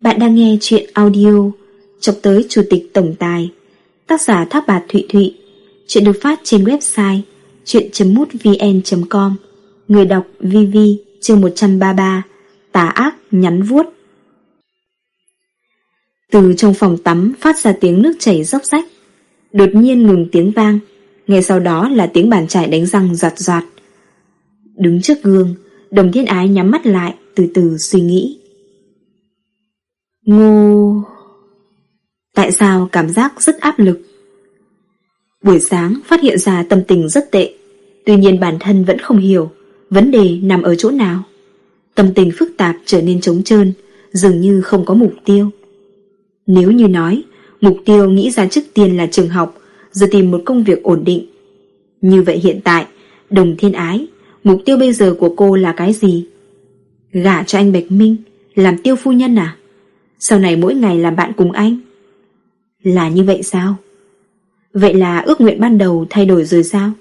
Bạn đang nghe chuyện audio Chọc tới Chủ tịch Tổng Tài, Tác giả Thác Bạt Thụy Thụy. Chuyện được phát trên website chuyện.mútvn.com Người đọc VV chương 133 Tà ác, nhắn vuốt. Từ trong phòng tắm phát ra tiếng nước chảy róc rách. Đột nhiên ngừng tiếng vang. Ngay sau đó là tiếng bàn chải đánh răng giọt giọt. Đứng trước gương, Đồng thiên ái nhắm mắt lại, Từ từ suy nghĩ. Ngô... Tại sao cảm giác rất áp lực? Buổi sáng phát hiện ra tâm tình rất tệ. Tuy nhiên bản thân vẫn không hiểu Vấn đề nằm ở chỗ nào. Tâm tình phức tạp trở nên trống trơn, Dường như không có mục tiêu. Nếu như nói, Mục tiêu nghĩ ra trước tiên là trường học Rồi tìm một công việc ổn định. Như vậy hiện tại, Đồng thiên ái, Mục tiêu bây giờ của cô là cái gì? Gả cho anh Bạch Minh, Làm tiêu phu nhân à? Sau này mỗi ngày làm bạn cùng anh. Là như vậy sao? Vậy là ước nguyện ban đầu thay đổi rồi sao?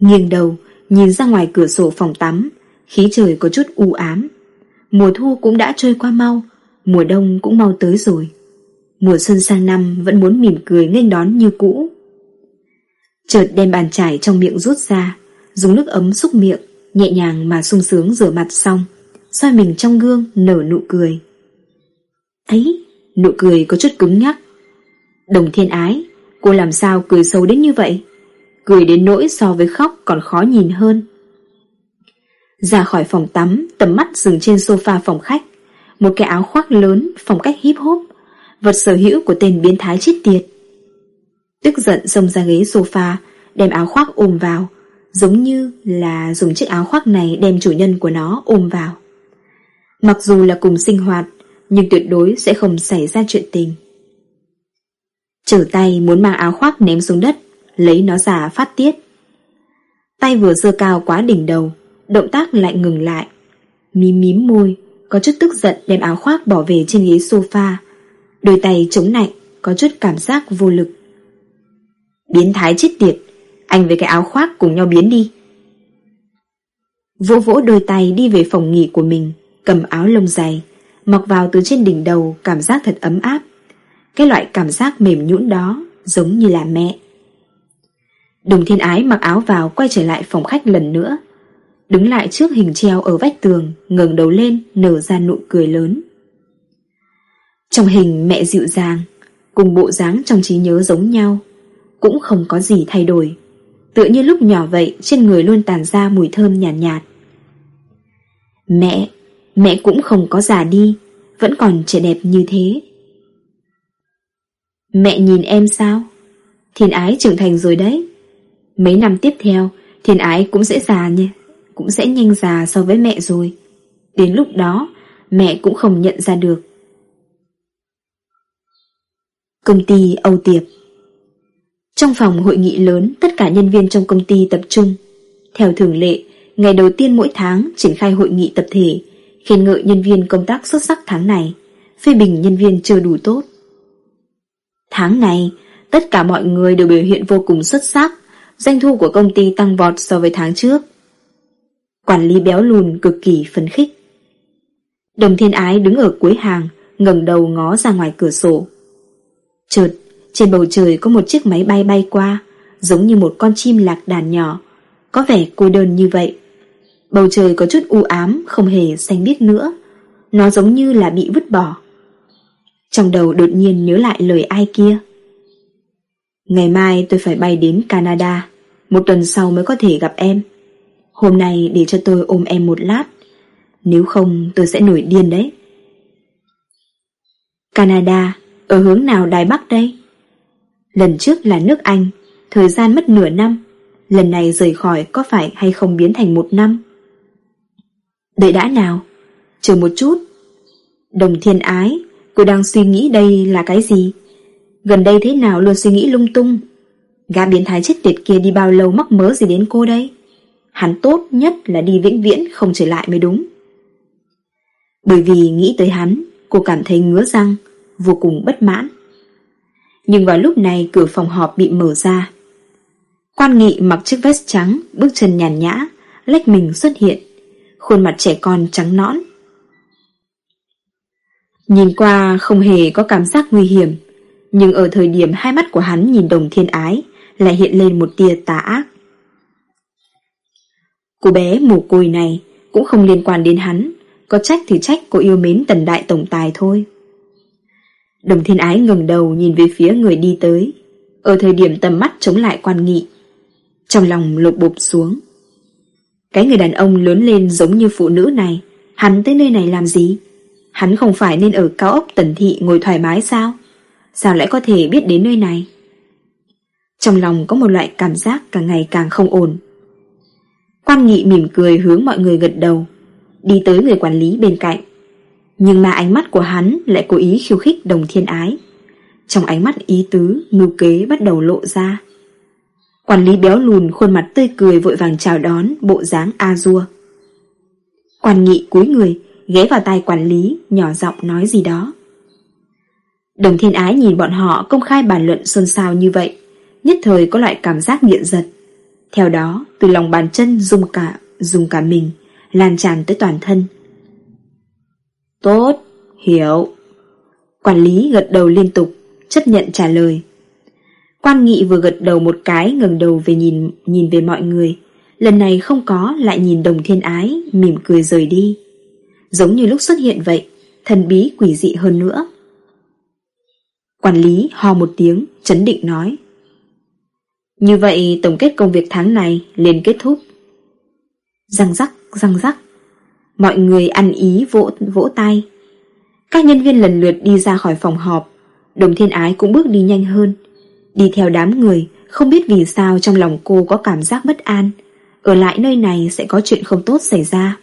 Nghiêng đầu, Nhìn ra ngoài cửa sổ phòng tắm, Khí trời có chút u ám. Mùa thu cũng đã trôi qua mau, Mùa đông cũng mau tới rồi. Mùa xuân sang năm vẫn muốn mỉm cười nghênh đón như cũ. Chợt đem bàn chải trong miệng rút ra, Dùng nước ấm xúc miệng, Nhẹ nhàng mà sung sướng rửa mặt xong, soi mình trong gương nở nụ cười. Ấy, nụ cười có chút cứng nhắc. Đồng thiên ái, cô làm sao cười sâu đến như vậy? Cười đến nỗi so với khóc còn khó nhìn hơn. Ra khỏi phòng tắm, tầm mắt dừng trên sofa phòng khách. Một cái áo khoác lớn, phong cách hip hop, vật sở hữu của tên biến thái chết tiệt. Tức giận xông ra ghế sofa, đem áo khoác ôm vào, giống như là dùng chiếc áo khoác này đem chủ nhân của nó ôm vào. Mặc dù là cùng sinh hoạt, nhưng tuyệt đối sẽ không xảy ra chuyện tình. Trở tay muốn mang áo khoác ném xuống đất, lấy nó ra phát tiết. Tay vừa dơ cao quá đỉnh đầu, động tác lại ngừng lại. Mím mím môi, có chút tức giận đem áo khoác bỏ về trên ghế sofa. Đôi tay chống lạnh, có chút cảm giác vô lực. Biến thái chết tiệt, anh với cái áo khoác cùng nhau biến đi. Vỗ vỗ đôi tay đi về phòng nghỉ của mình, cầm áo lông dày, Mặc vào từ trên đỉnh đầu cảm giác thật ấm áp. Cái loại cảm giác mềm nhũn đó Giống như là mẹ. Đồng thiên ái mặc áo vào Quay trở lại phòng khách lần nữa. Đứng lại trước hình treo ở vách tường ngẩng đầu lên nở ra nụ cười lớn. Trong hình mẹ dịu dàng Cùng bộ dáng trong trí nhớ giống nhau Cũng không có gì thay đổi. Tựa như lúc nhỏ vậy Trên người luôn tàn ra mùi thơm nhàn nhạt, nhạt. Mẹ Mẹ cũng không có già đi, Vẫn còn trẻ đẹp như thế. Mẹ nhìn em sao? Thiên ái trưởng thành rồi đấy. Mấy năm tiếp theo, Thiên ái cũng sẽ già nha Cũng sẽ nhanh già so với mẹ rồi. Đến lúc đó, Mẹ cũng không nhận ra được. Công ty Âu Tiệp. Trong phòng hội nghị lớn, Tất cả nhân viên trong công ty tập trung. Theo thường lệ, Ngày đầu tiên mỗi tháng triển khai hội nghị tập thể khen ngợi nhân viên công tác xuất sắc tháng này, phê bình nhân viên chưa đủ tốt. Tháng này, tất cả mọi người đều biểu hiện vô cùng xuất sắc, doanh thu của công ty tăng vọt so với tháng trước. Quản lý béo lùn cực kỳ phấn khích. Đồng thiên ái đứng ở cuối hàng, ngẩng đầu ngó ra ngoài cửa sổ. Chợt, trên bầu trời có một chiếc máy bay bay qua, giống như một con chim lạc đàn nhỏ, có vẻ cô đơn như vậy. Bầu trời có chút u ám, Không hề xanh biếc nữa. Nó giống như là bị vứt bỏ. Trong đầu đột nhiên nhớ lại lời ai kia. Ngày mai tôi phải bay đến Canada. Một tuần sau mới có thể gặp em. Hôm nay để cho tôi ôm em một lát. Nếu không, tôi sẽ nổi điên đấy. Canada, Ở hướng nào Đài Bắc đây? Lần trước là nước Anh, Thời gian mất nửa năm. Lần này rời khỏi có phải hay không biến thành một năm? Đợi đã nào, Chờ một chút. Đồng thiên ái, Cô đang suy nghĩ đây là cái gì? Gần đây thế nào luôn suy nghĩ lung tung? Gã biến thái chết tiệt kia đi bao lâu mắc mớ gì đến cô đây? Hắn tốt nhất là đi vĩnh viễn, không trở lại mới đúng. Bởi vì nghĩ tới hắn, Cô cảm thấy ngứa răng, Vô cùng bất mãn. Nhưng vào lúc này, cửa phòng họp bị mở ra. Quan nghị mặc chiếc vest trắng, Bước chân nhàn nhã, Lách mình xuất hiện khuôn mặt trẻ con trắng nõn. Nhìn qua không hề có cảm giác nguy hiểm, nhưng ở thời điểm hai mắt của hắn nhìn đồng thiên ái lại hiện lên một tia tà ác. Cô bé mồ côi này cũng không liên quan đến hắn, có trách thì trách cô yêu mến tần đại tổng tài thôi. Đồng thiên ái ngừng đầu nhìn về phía người đi tới, ở thời điểm tầm mắt chống lại quan nghị. Trong lòng lục bộp xuống. Cái người đàn ông lớn lên giống như phụ nữ này, hắn tới nơi này làm gì? Hắn không phải nên ở cao ốc tần thị ngồi thoải mái sao? Sao lại có thể biết đến nơi này? Trong lòng có một loại cảm giác càng ngày càng không ổn. Quan nghị mỉm cười hướng mọi người gật đầu, đi tới người quản lý bên cạnh. Nhưng mà ánh mắt của hắn lại cố ý khiêu khích đồng thiên ái. Trong ánh mắt ý tứ, mưu kế bắt đầu lộ ra. Quản lý béo lùn khuôn mặt tươi cười vội vàng chào đón bộ dáng A-dua. quản nghị cúi người, ghé vào tai quản lý, nhỏ giọng nói gì đó. Đồng thiên ái nhìn bọn họ công khai bàn luận xôn xao như vậy, nhất thời có loại cảm giác nghiện giật. Theo đó, từ lòng bàn chân dùng cả, dùng cả mình, lan tràn tới toàn thân. Tốt, hiểu. Quản lý gật đầu liên tục, chấp nhận trả lời. Quan nghị vừa gật đầu một cái ngẩng đầu về nhìn nhìn về mọi người. Lần này không có lại nhìn đồng thiên ái, mỉm cười rời đi. Giống như lúc xuất hiện vậy, thần bí quỷ dị hơn nữa. Quản lý ho một tiếng, chấn định nói. Như vậy tổng kết công việc tháng này liền kết thúc. Răng rắc, răng rắc. Mọi người ăn ý vỗ, vỗ tay. Các nhân viên lần lượt đi ra khỏi phòng họp. Đồng thiên ái cũng bước đi nhanh hơn. Đi theo đám người, không biết vì sao trong lòng cô có cảm giác bất an. Ở lại nơi này sẽ có chuyện không tốt xảy ra.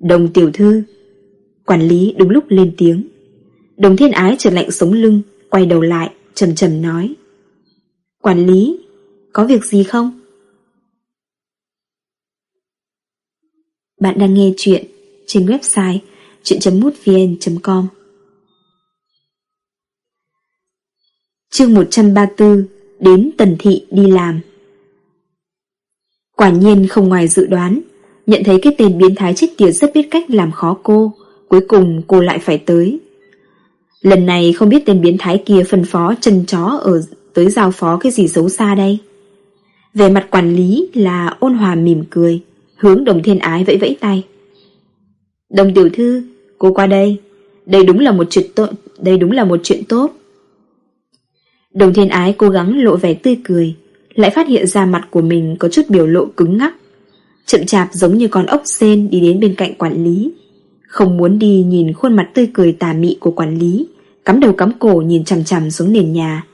Đồng tiểu thư Quản lý đúng lúc lên tiếng Đồng thiên ái trở lạnh sống lưng Quay đầu lại trầm trầm nói Quản lý Có việc gì không Bạn đang nghe chuyện trên website chuyện.mútvn.com Chương 134 Đến Tần Thị đi làm. Quả nhiên không ngoài dự đoán, Nhận thấy cái tên biến thái chết tiệt rất biết cách làm khó cô, Cuối cùng cô lại phải tới. Lần này không biết tên biến thái kia phân phó chân chó ở, tới giao phó cái gì xấu xa đây. Về mặt quản lý là ôn hòa mỉm cười, Hướng đồng thiên ái vẫy vẫy tay. Đồng tiểu thư, Cô qua đây. Đây đúng là một chuyện tốt, Đây đúng là một chuyện tốt. Đồng thiên ái cố gắng lộ vẻ tươi cười, Lại phát hiện ra mặt của mình có chút biểu lộ cứng ngắc. Chậm chạp giống như con ốc sen đi đến bên cạnh quản lý. Không muốn đi nhìn khuôn mặt tươi cười tà mị của quản lý, Cắm đầu cắm cổ nhìn chằm chằm xuống nền nhà.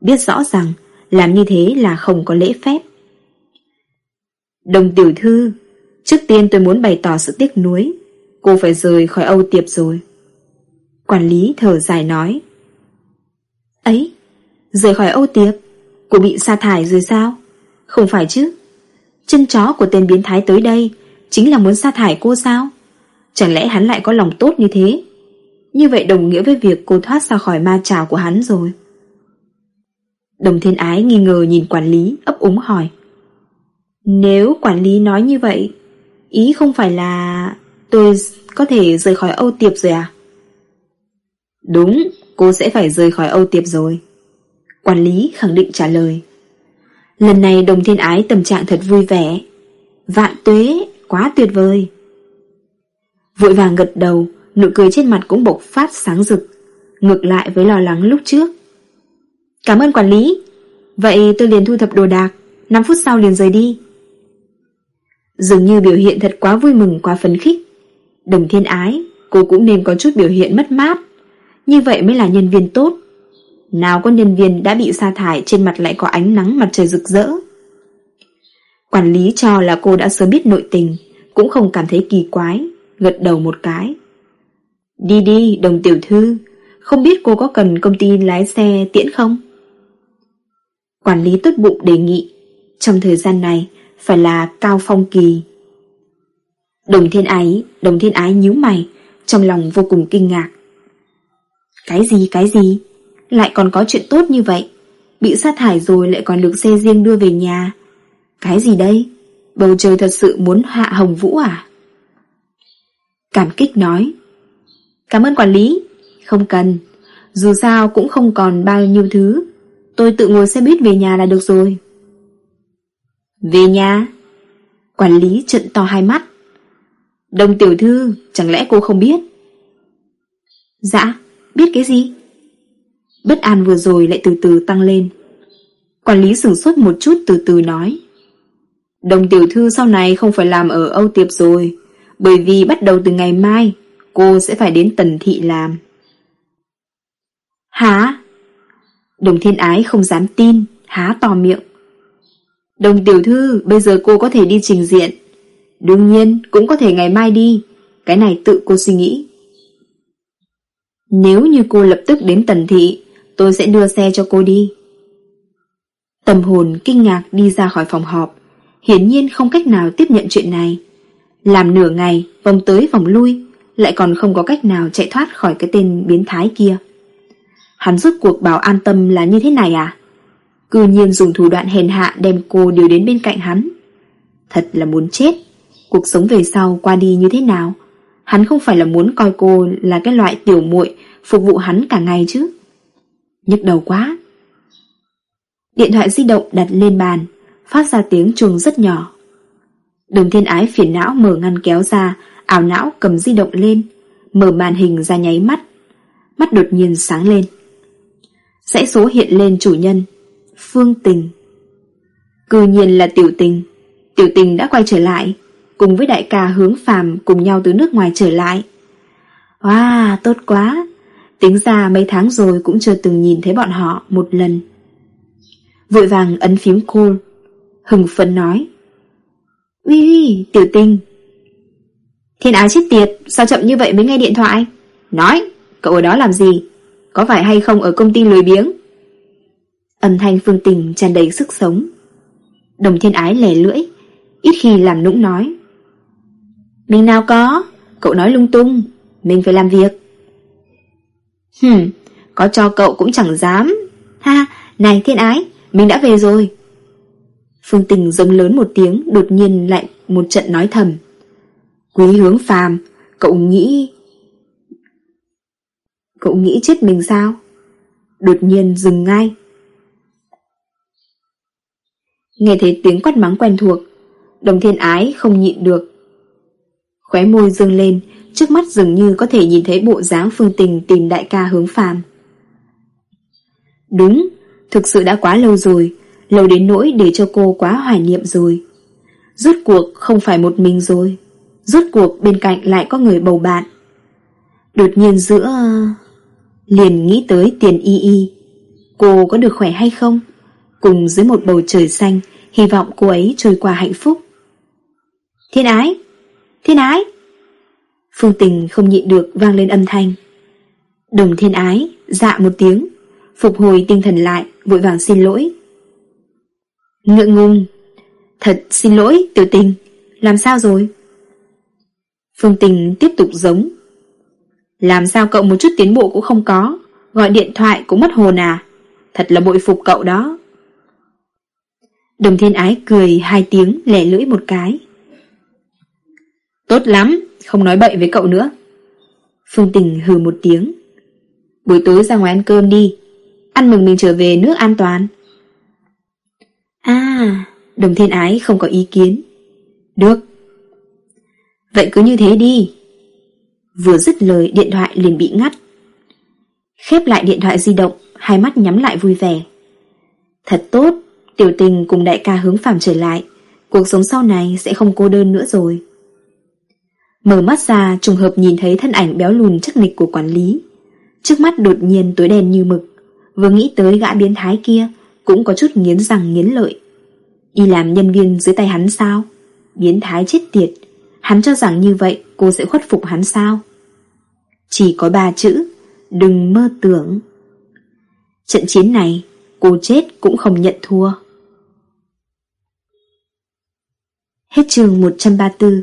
Biết rõ rằng, Làm như thế là không có lễ phép. Đồng tiểu thư, Trước tiên tôi muốn bày tỏ sự tiếc nuối. Cô phải rời khỏi Âu Tiệp rồi. Quản lý thở dài nói. Ấy Rời khỏi Âu Tiệp Cô bị sa thải rồi sao? Không phải chứ. Chân chó của tên biến thái tới đây Chính là muốn sa thải cô sao? Chẳng lẽ hắn lại có lòng tốt như thế? Như vậy đồng nghĩa với việc cô thoát ra khỏi ma trào của hắn rồi. Đồng thiên ái nghi ngờ nhìn quản lý, ấp úng hỏi. Nếu quản lý nói như vậy, Ý không phải là Tôi có thể rời khỏi Âu Tiệp rồi à? Đúng, Cô sẽ phải rời khỏi Âu Tiệp rồi. Quản lý khẳng định trả lời. Lần này đồng thiên ái tâm trạng thật vui vẻ. Vạn tuế, Quá tuyệt vời. Vội vàng gật đầu, Nụ cười trên mặt cũng bộc phát sáng rực. Ngược lại với lo lắng lúc trước. Cảm ơn quản lý. Vậy tôi liền thu thập đồ đạc. 5 phút sau liền rời đi. Dường như biểu hiện thật quá vui mừng, quá phấn khích. Đồng thiên ái, Cô cũng nên có chút biểu hiện mất mát. Như vậy mới là nhân viên tốt nào có nhân viên đã bị sa thải trên mặt lại có ánh nắng mặt trời rực rỡ. Quản lý cho là cô đã sớm biết nội tình, cũng không cảm thấy kỳ quái, gật đầu một cái. Đi đi, đồng tiểu thư, không biết cô có cần công ty lái xe tiễn không? Quản lý tốt bụng đề nghị, trong thời gian này phải là cao phong kỳ. Đồng thiên ái, đồng thiên ái nhíu mày, trong lòng vô cùng kinh ngạc. Cái gì, cái gì? Lại còn có chuyện tốt như vậy. Bị sát thải rồi lại còn được xe riêng đưa về nhà. Cái gì đây? Bầu trời thật sự muốn hạ hồng vũ à? Cảm kích nói. Cảm ơn quản lý. Không cần. Dù sao cũng không còn bao nhiêu thứ. Tôi tự ngồi xe buýt về nhà là được rồi. Về nhà? Quản lý trận to hai mắt. Đồng tiểu thư, chẳng lẽ cô không biết? Dạ, biết cái gì? Bất an vừa rồi lại từ từ tăng lên. Quản lý sửng sốt một chút từ từ nói. Đồng tiểu thư sau này không phải làm ở Âu Tiệp rồi, bởi vì bắt đầu từ ngày mai, cô sẽ phải đến Tần Thị làm. Hả? Đồng thiên ái không dám tin, há to miệng. Đồng tiểu thư, bây giờ cô có thể đi trình diện. Đương nhiên, cũng có thể ngày mai đi. Cái này tự cô suy nghĩ. Nếu như cô lập tức đến Tần Thị, tôi sẽ đưa xe cho cô đi. Tâm hồn kinh ngạc đi ra khỏi phòng họp, hiển nhiên không cách nào tiếp nhận chuyện này. Làm nửa ngày, vòng tới vòng lui, lại còn không có cách nào chạy thoát khỏi cái tên biến thái kia. Hắn rút cuộc bảo an tâm là như thế này à? Cư nhiên dùng thủ đoạn hèn hạ đem cô điều đến bên cạnh hắn. Thật là muốn chết. Cuộc sống về sau qua đi như thế nào? Hắn không phải là muốn coi cô là cái loại tiểu muội phục vụ hắn cả ngày chứ. Nhức đầu quá. Điện thoại di động đặt lên bàn, phát ra tiếng chuông rất nhỏ. Đồng thiên ái phiền não mở ngăn kéo ra, ảo não cầm di động lên, mở màn hình ra nháy mắt. Mắt đột nhiên sáng lên. Dãy số hiện lên chủ nhân, Phương Tình. Cư nhiên là tiểu tình. Tiểu tình đã quay trở lại, cùng với đại ca hướng phàm cùng nhau từ nước ngoài trở lại. Wow, tốt quá! Tính ra mấy tháng rồi cũng chưa từng nhìn thấy bọn họ một lần. Vội vàng ấn phím call, hừng phấn nói. Uy uy, tiểu tình. Thiên ái chết tiệt, sao chậm như vậy mới nghe điện thoại? Nói, cậu ở đó làm gì? Có phải hay không ở công ty lười biếng? Âm thanh phương tình tràn đầy sức sống. Đồng thiên ái lẻ lưỡi, ít khi làm nũng nói. Mình nào có, cậu nói lung tung, mình phải làm việc. Hừm, có cho cậu cũng chẳng dám. Ha, này thiên ái, mình đã về rồi. Phương tình giống lớn một tiếng, đột nhiên lại một trận nói thầm. Quý hướng phàm, cậu nghĩ... Cậu nghĩ chết mình sao? Đột nhiên dừng ngay. Nghe thấy tiếng quát mắng quen thuộc, đồng thiên ái không nhịn được. Khóe môi dương lên, trước mắt dường như có thể nhìn thấy bộ dáng phương tình tìm đại ca hướng phàm. Đúng, thực sự đã quá lâu rồi, lâu đến nỗi để cho cô quá hoài niệm rồi. Rốt cuộc không phải một mình rồi, rốt cuộc bên cạnh lại có người bầu bạn. Đột nhiên giữa... Liền nghĩ tới tiền y y. Cô có được khỏe hay không? Cùng dưới một bầu trời xanh, hy vọng cô ấy trôi qua hạnh phúc. Thiên ái! Thiên ái! Phương tình không nhịn được vang lên âm thanh. Đồng thiên ái, dạ một tiếng, phục hồi tinh thần lại, vội vàng xin lỗi. Ngượng ngùng, thật xin lỗi tiểu tình, làm sao rồi? Phương tình tiếp tục giống. Làm sao cậu một chút tiến bộ cũng không có, gọi điện thoại cũng mất hồn à? Thật là bội phục cậu đó. Đồng thiên ái cười hai tiếng lẻ lưỡi một cái. Tốt lắm, không nói bậy với cậu nữa. Phương Tình hừ một tiếng. Buổi tối ra ngoài ăn cơm đi, ăn mừng mình trở về nước an toàn. À, đồng thiên ái không có ý kiến. Được. Vậy cứ như thế đi. Vừa dứt lời điện thoại liền bị ngắt. Khép lại điện thoại di động, hai mắt nhắm lại vui vẻ. Thật tốt, tiểu tình cùng đại ca hướng phàm trở lại. Cuộc sống sau này sẽ không cô đơn nữa rồi. Mở mắt ra trùng hợp nhìn thấy thân ảnh béo lùn chắc nịch của quản lý. Trước mắt đột nhiên tối đen như mực. Vừa nghĩ tới gã biến thái kia, cũng có chút nghiến răng nghiến lợi. Đi làm nhân viên dưới tay hắn sao? Biến thái chết tiệt. Hắn cho rằng như vậy cô sẽ khuất phục hắn sao? Chỉ có ba chữ, đừng mơ tưởng. Trận chiến này, cô chết cũng không nhận thua. Hết chương 134